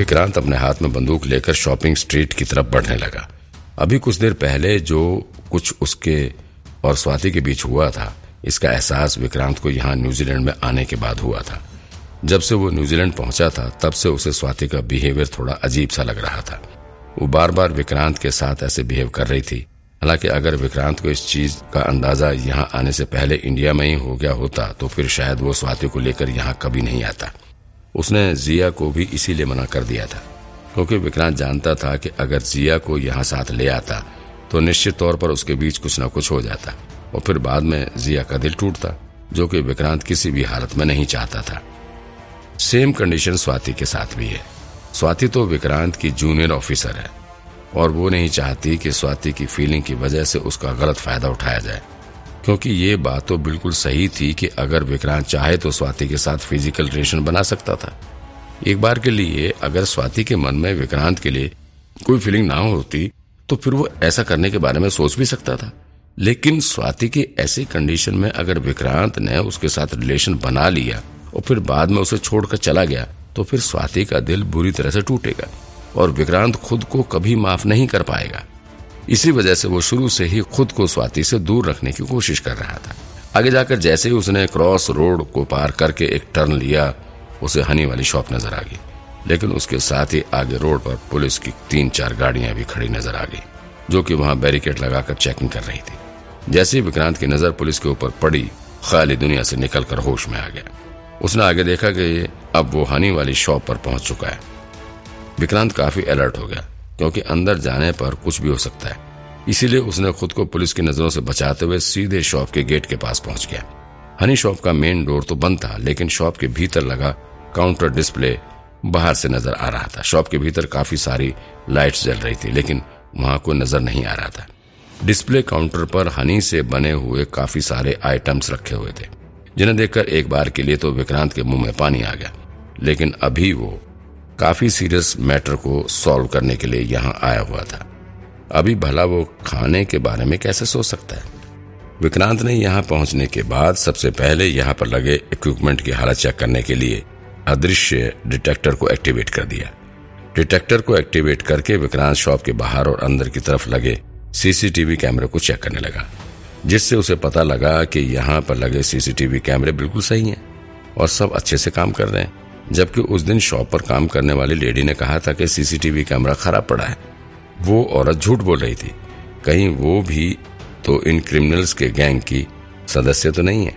विक्रांत अपने हाथ में बंदूक लेकर शॉपिंग स्ट्रीट की तरफ़ बढ़ने लगा। अभी कुछ देर पहले जो कुछ उसके और स्वाति के बीच हुआ था, इसका एहसास विक्रांत को यहाँ न्यूजीलैंड में आने के बाद हुआ था। जब से वो न्यूजीलैंड पहुँचा था, तब से उसे स्वाति का बिहेवियर थोड़ा अजीब सा लग रहा था। वो बार बार विक्रांत के साथ ऐसे बिहेव कर रही थी। हालाँकि अगर विक्रांत को इस चीज़ का अंदाज़ा यहाँ आने से पहले इंडिया में ही हो गया होता तो फिर शायद वो स्वाति को लेकर यहाँ कभी नहीं आता। उसने जिया को भी इसीलिए मना कर दिया था, क्योंकि विक्रांत जानता था कि अगर जिया को यहाँ साथ ले आता तो निश्चित तौर पर उसके बीच कुछ न कुछ हो जाता, और फिर बाद में जिया का दिल टूटता, जो कि विक्रांत किसी भी हालत में नहीं चाहता था। सेम कंडीशन स्वाति के साथ भी है। स्वाति तो विक्रांत की जूनियर ऑफिसर है, और वो नहीं चाहती कि स्वाति की फीलिंग की वजह से उसका गलत फ़ायदा उठाया जाए। क्योंकि ये बात तो बिल्कुल सही थी कि अगर विक्रांत चाहे तो स्वाति के साथ फ़िज़िकल रिलेशन बना सकता था। एक बार के लिए अगर स्वाति के मन में विक्रांत के लिए कोई फीलिंग ना होती तो फिर वो ऐसा करने के बारे में सोच भी सकता था। लेकिन स्वाति की ऐसी कंडीशन में अगर विक्रांत ने उसके साथ रिलेशन बना लिया और फिर बाद में उसे छोड़कर चला गया तो फिर स्वाति का दिल बुरी तरह से टूटेगा और विक्रांत खुद को कभी माफ़ नहीं कर पाएगा। इसी वजह से वो शुरू से ही खुद को स्वाति से दूर रखने की कोशिश कर रहा था। आगे जाकर जैसे ही उसने क्रॉस रोड को पार करके एक टर्न लिया, उसे हनी वाली शॉप नज़र आ गई। लेकिन उसके साथ ही आगे रोड पर पुलिस की तीन चार गाड़ियाँ भी खड़ी नज़र आ गई, जो कि वहाँ बैरिकेड लगाकर चेकिंग कर रही थी। जैसे ही विक्रांत की नज़र पुलिस के ऊपर पड़ी, खाली दुनिया से निकलकर होश में आ गया। उसने आगे देखा कि अब वो हनी वाली शॉप पर पहुँच चुका है। विक्रांत काफ़ी अलर्ट हो गया। क्योंकि अंदर जाने पर कुछ भी हो सकता है। इसीलिए उसने खुद को पुलिस की नज़रों से बचाते हुए सीधे शॉप के गेट के पास पहुँच गया। हनी शॉप का मेन डोर तो बंद था, लेकिन शॉप के भीतर लगा काउंटर डिस्प्ले बाहर से नज़र आ रहा था। शॉप के भीतर काफ़ी सारी लाइट्स जल रही थी, लेकिन वहाँ कोई नज़र नहीं आ रहा था। डिस्प्ले काउंटर पर हनी से बने हुए काफ़ी सारे आइटम्स रखे हुए थे, जिन्हें देखकर एक बार के लिए तो विक्रांत के मुँह में पानी आ गया। लेकिन अभी वो काफ़ी सीरियस मैटर को सॉल्व करने के लिए यहाँ आया हुआ था। अभी भला वो खाने के बारे में कैसे सोच सकता है? विक्रांत ने यहाँ पहुँचने के बाद सबसे पहले यहाँ पर लगे इक्विपमेंट की हालत चेक करने के लिए अदृश्य डिटेक्टर को एक्टिवेट कर दिया। डिटेक्टर को एक्टिवेट करके विक्रांत शॉप के बाहर और अंदर की तरफ़ लगे सीसीटीवी कैमरे को चेक करने लगा, जिससे उसे पता लगा कि यहाँ पर लगे सीसीटीवी कैमरे बिल्कुल सही हैं और सब अच्छे से काम कर रहे हैं। जबकि उस दिन शॉप पर काम करने वाली लेडी ने कहा था कि सीसीटीवी कैमरा खराब पड़ा है। वो औरत झूठ बोल रही थी। कहीं वो भी तो इन क्रिमिनल्स के गैंग की सदस्य तो नहीं है।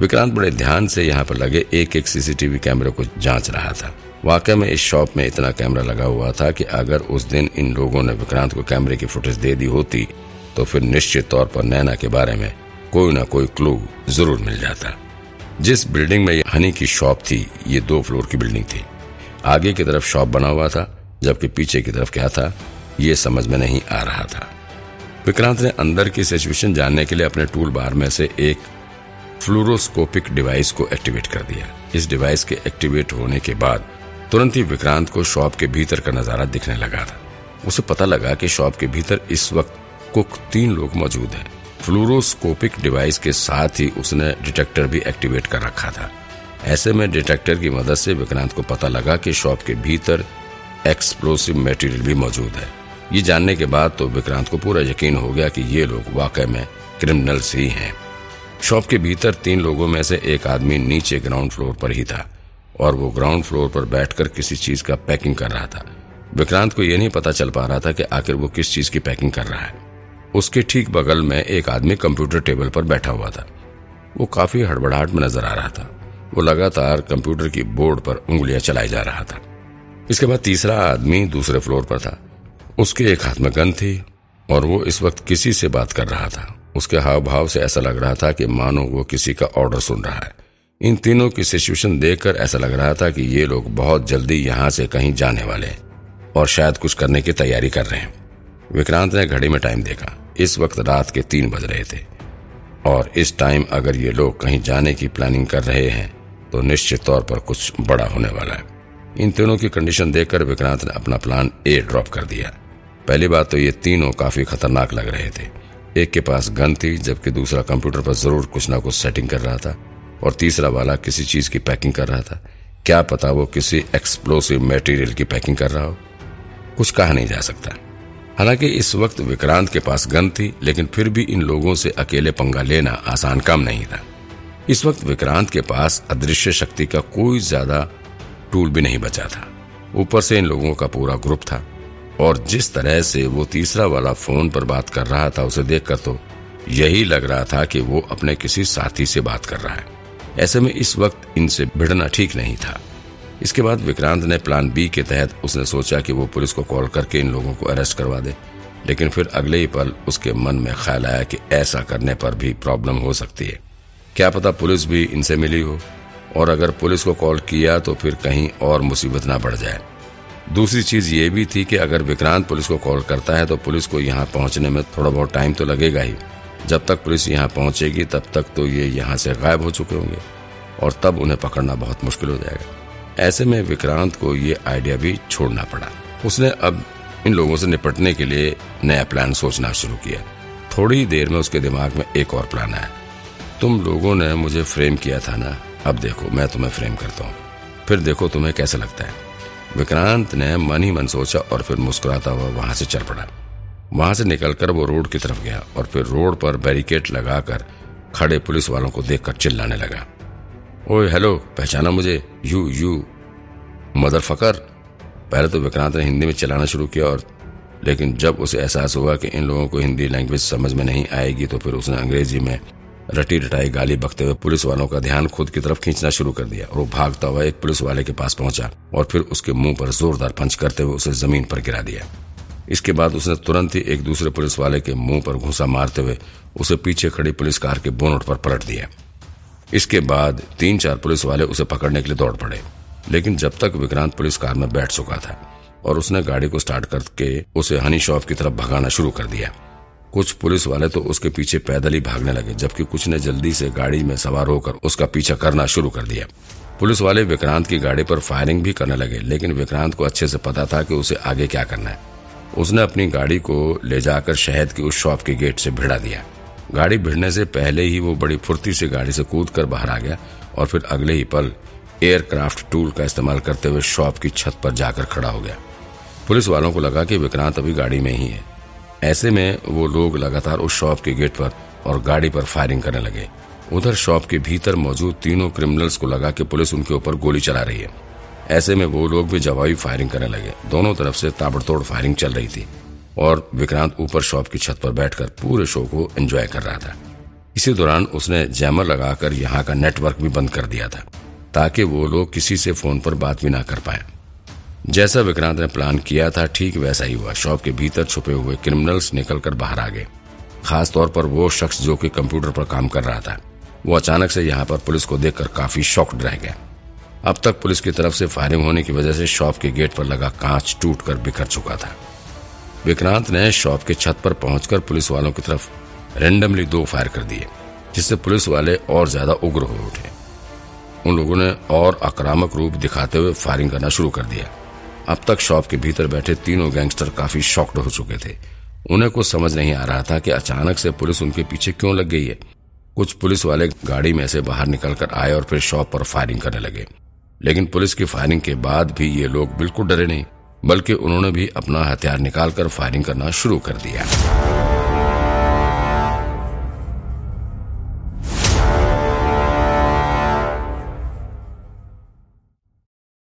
विक्रांत बड़े ध्यान से यहाँ पर लगे एक एक सीसीटीवी कैमरे को जाँच रहा था। वाकई में इस शॉप में इतना कैमरा लगा हुआ था कि अगर उस दिन इन लोगों ने विक्रांत को कैमरे की फुटेज दे दी होती तो फिर निश्चित तौर पर नैना के बारे में कोई ना कोई क्लू ज़रूर मिल जाता। जिस बिल्डिंग में हनी की शॉप थी, ये दो फ्लोर की बिल्डिंग थी। आगे की तरफ़ शॉप बना हुआ था, जबकि पीछे की तरफ़ क्या था, ये समझ में नहीं आ रहा था। विक्रांत ने अंदर की सिचुएशन जानने के लिए अपने टूल बार में से एक फ्लोरोस्कोपिक डिवाइस को एक्टिवेट कर दिया। इस डिवाइस के एक्टिवेट होने के बाद तुरंत ही विक्रांत को शॉप के भीतर का नज़ारा दिखने लगा था। उसे पता लगा कि शॉप के भीतर इस वक्त कुक तीन लोग मौजूद हैं। फ्लोरोस्कोपिक डिवाइस के साथ ही उसने डिटेक्टर भी एक्टिवेट कर रखा था। ऐसे में डिटेक्टर की मदद से विक्रांत को पता लगा कि शॉप के भीतर एक्सप्लोसिव मटेरियल भी मौजूद है। ये जानने के बाद तो विक्रांत को पूरा यकीन हो गया कि ये लोग वाकई में क्रिमिनल्स ही हैं। शॉप के भीतर तीन लोगों में से एक आदमी नीचे ग्राउंड फ्लोर पर ही था और वो ग्राउंड फ्लोर पर बैठकर किसी चीज़ का पैकिंग कर रहा था। विक्रांत को यह नहीं पता चल पा रहा था कि आखिर वो किस चीज़ की पैकिंग कर रहा है। उसके ठीक बगल में एक आदमी कंप्यूटर टेबल पर बैठा हुआ था। वो काफ़ी हड़बड़ाहट में नज़र आ रहा था। वो लगातार कंप्यूटर की बोर्ड पर उंगलियाँ चलाई जा रहा था। इसके बाद तीसरा आदमी दूसरे फ्लोर पर था। उसके एक हाथ में गन थी और वो इस वक्त किसी से बात कर रहा था। उसके हाव भाव से ऐसा लग रहा था कि मानो वो किसी का ऑर्डर सुन रहा है। इन तीनों की सिचुएशन देखकर ऐसा लग रहा था कि ये लोग बहुत जल्दी यहाँ से कहीं जाने वाले हैं और शायद कुछ करने की तैयारी कर रहे हैं। विक्रांत ने घड़ी में टाइम देखा। इस वक्त रात के तीन बज रहे थे। और इस टाइम अगर ये लोग कहीं जाने की प्लानिंग कर रहे हैं तो निश्चित तौर पर कुछ बड़ा होने वाला है। इन तीनों की कंडीशन देखकर विक्रांत ने अपना प्लान ए ड्रॉप कर दिया। पहली बात तो ये तीनों काफ़ी खतरनाक लग रहे थे। एक के पास गन थी, जबकि दूसरा कंप्यूटर पर ज़रूर कुछ ना कुछ सेटिंग कर रहा था, और तीसरा वाला किसी चीज़ की पैकिंग कर रहा था। क्या पता वो किसी एक्सप्लोसिव मटेरियल की पैकिंग कर रहा हो। कुछ कहा नहीं जा सकता। हालाँकि इस वक्त विक्रांत के पास गन थी, लेकिन फिर भी इन लोगों से अकेले पंगा लेना आसान काम नहीं था। इस वक्त विक्रांत के पास अदृश्य शक्ति का कोई ज़्यादा टूल भी नहीं बचा था। ऊपर से इन लोगों का पूरा ग्रुप था, और जिस तरह से वो तीसरा वाला फ़ोन पर बात कर रहा था, उसे देखकर तो यही लग रहा था कि वो अपने किसी साथी से बात कर रहा है। ऐसे में इस वक्त इनसे भिड़ना ठीक नहीं था। इसके बाद विक्रांत ने प्लान बी के तहत उसने सोचा कि वो पुलिस को कॉल करके इन लोगों को अरेस्ट करवा दे। लेकिन फिर अगले ही पल उसके मन में ख्याल आया कि ऐसा करने पर भी प्रॉब्लम हो सकती है। क्या पता पुलिस भी इनसे मिली हो? और अगर पुलिस को कॉल किया तो फिर कहीं और मुसीबत ना बढ़ जाए। दूसरी चीज़ ये भी थी कि अगर विक्रांत पुलिस को कॉल करता है तो पुलिस को यहाँ पहुँचने में थोड़ा बहुत टाइम तो लगेगा ही। जब तक पुलिस यहाँ पहुंचेगी, तब तक तो ये यहाँ से गायब हो चुके होंगे। और तब उन्हें पकड़ना बहुत मुश्किल हो जाएगा। ऐसे में विक्रांत को ये आइडिया भी छोड़ना पड़ा। उसने अब इन लोगों से निपटने के लिए नया प्लान सोचना शुरू किया। थोड़ी देर में उसके दिमाग में एक और प्लान आया। तुम लोगों ने मुझे फ्रेम किया था ना? अब देखो, मैं तुम्हें फ्रेम करता हूँ। फिर देखो तुम्हें कैसा लगता है। विक्रांत ने मन ही मन सोचा और फिर मुस्कुराता हुआ वहाँ से चल पड़ा। वहाँ से निकलकर वो रोड की तरफ़ गया और फिर रोड पर बैरिकेड लगाकर खड़े पुलिस वालों को देखकर चिल्लाने लगा। ओए, हेलो, पहचाना मुझे? You you. मदर फकर, पहले तो विक्रांत ने हिंदी में चलाना शुरू किया और लेकिन जब उसे एहसास हुआ कि इन लोगों को हिंदी लैंग्वेज समझ में नहीं आएगी तो फिर उसने अंग्रेज़ी में रटी रटाई गाली बकते हुए पुलिस वालों का ध्यान खुद की तरफ़ खींचना शुरू कर दिया और वो भागता हुआ एक पुलिस वाले के पास पहुँचा और फिर उसके मुँह पर जोरदार पंच करते हुए उसे ज़मीन पर गिरा दिया। इसके बाद उसने तुरंत ही एक दूसरे पुलिस वाले के मुँह पर घुसा मारते हुए उसे पीछे खड़ी पुलिस कार के बोनट पर पलट दिया। इसके बाद तीन चार पुलिस वाले उसे पकड़ने के लिए दौड़ पड़े। लेकिन जब तक विक्रांत पुलिस कार में बैठ चुका था और उसने गाड़ी को स्टार्ट करके उसे हनी शॉप की तरफ़ भगाना शुरू कर दिया, कुछ पुलिस वाले तो उसके पीछे पैदल ही भागने लगे, जबकि कुछ ने जल्दी से गाड़ी में सवार होकर उसका पीछा करना शुरू कर दिया। पुलिस वाले विक्रांत की गाड़ी पर फायरिंग भी करने लगे, लेकिन विक्रांत को अच्छे से पता था कि उसे आगे क्या करना है। उसने अपनी गाड़ी को ले जाकर शहद की उस शॉप के गेट से भिड़ा दिया। गाड़ी भिड़ने से पहले ही वो बड़ी फुर्ती से गाड़ी से कूद कर बाहर आ गया और फिर अगले ही पल एयरक्राफ्ट टूल का इस्तेमाल करते हुए शॉप की छत पर जाकर खड़ा हो गया। पुलिस वालों को लगा कि विक्रांत अभी गाड़ी में ही है। ऐसे में वो लोग लगातार उस शॉप के गेट पर और गाड़ी पर फायरिंग करने लगे। उधर शॉप के भीतर मौजूद तीनों क्रिमिनल्स को लगा कि पुलिस उनके ऊपर गोली चला रही है। ऐसे में वो लोग भी जवाबी फायरिंग करने लगे। दोनों तरफ़ से ताबड़तोड़ फायरिंग चल रही थी। और विक्रांत ऊपर शॉप की छत पर बैठकर पूरे शो को एंजॉय कर रहा था। इसी दौरान उसने जैमर लगाकर यहाँ का नेटवर्क भी बंद कर दिया था, ताकि वो लोग किसी से फ़ोन पर बात भी ना कर पाए। जैसा विक्रांत ने प्लान किया था, ठीक वैसा ही हुआ। शॉप के भीतर छुपे हुए क्रिमिनल्स निकलकर बाहर आ गए। खास तौर पर वो शख्स जो कि कंप्यूटर पर काम कर रहा था। वो अचानक से यहाँ पर पुलिस को देखकर काफ़ी शॉक्ड रह गया। अब तक पुलिस की तरफ़ से फायरिंग होने की वजह से शॉप के गेट पर लगा कांच टूटकर बिखर चुका था। विक्रांत ने शॉप के छत पर पहुंचकर पुलिस वालों की तरफ़ रेंडमली दो फायर कर दिए, जिससे पुलिस वाले और ज़्यादा उग्र हो उठे। उन लोगों ने और आक्रामक रूप दिखाते हुए फायरिंग करना शुरू कर दिया। अब तक शॉप के भीतर बैठे तीनों गैंगस्टर काफ़ी शॉक्ड हो चुके थे। उन्हें कुछ समझ नहीं आ रहा था कि अचानक से पुलिस उनके पीछे क्यों लग गई है। कुछ पुलिस वाले गाड़ी में से बाहर निकलकर आए और फिर शॉप पर फायरिंग करने लगे। लेकिन पुलिस की फायरिंग के बाद भी ये लोग बिल्कुल डरे नहीं। बल्कि उन्होंने भी अपना हथियार निकालकर फायरिंग करना शुरू कर दिया।